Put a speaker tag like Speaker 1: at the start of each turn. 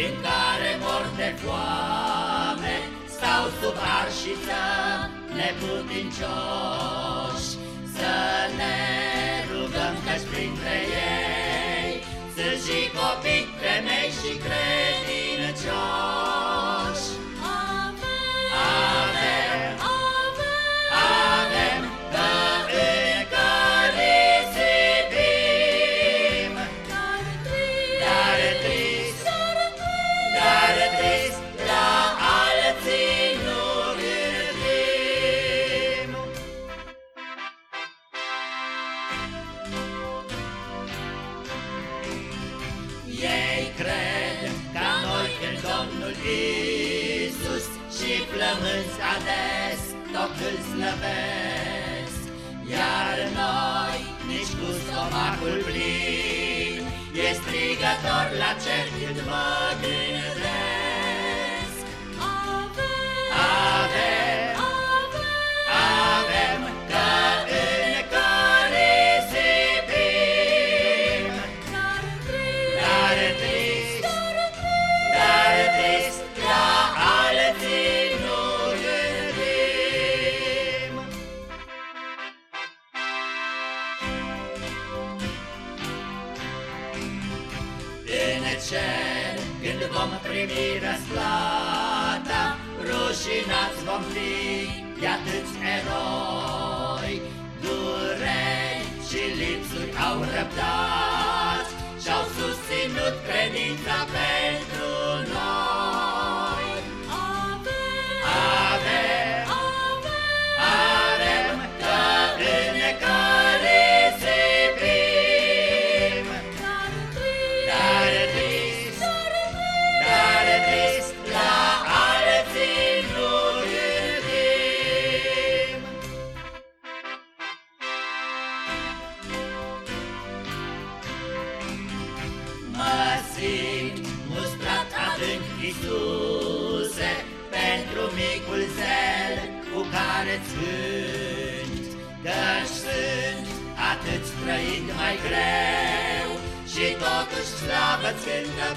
Speaker 1: Din care mor de foame Stau sub arșiță neputincioși cred ca noi în Domnul Isus Și flămânți ades tot îl slăvesc. Iar noi nici cu stomacul plin E strigător la cer când mă cer, când vom primi răsplata, rușinați vom fi de atâți eroi. Dureri și lipsuri au răbdat și-au susținut credința cu care-ți cânt, Că-și sunt atât trăind mai greu Și totuși slavă-ți cântă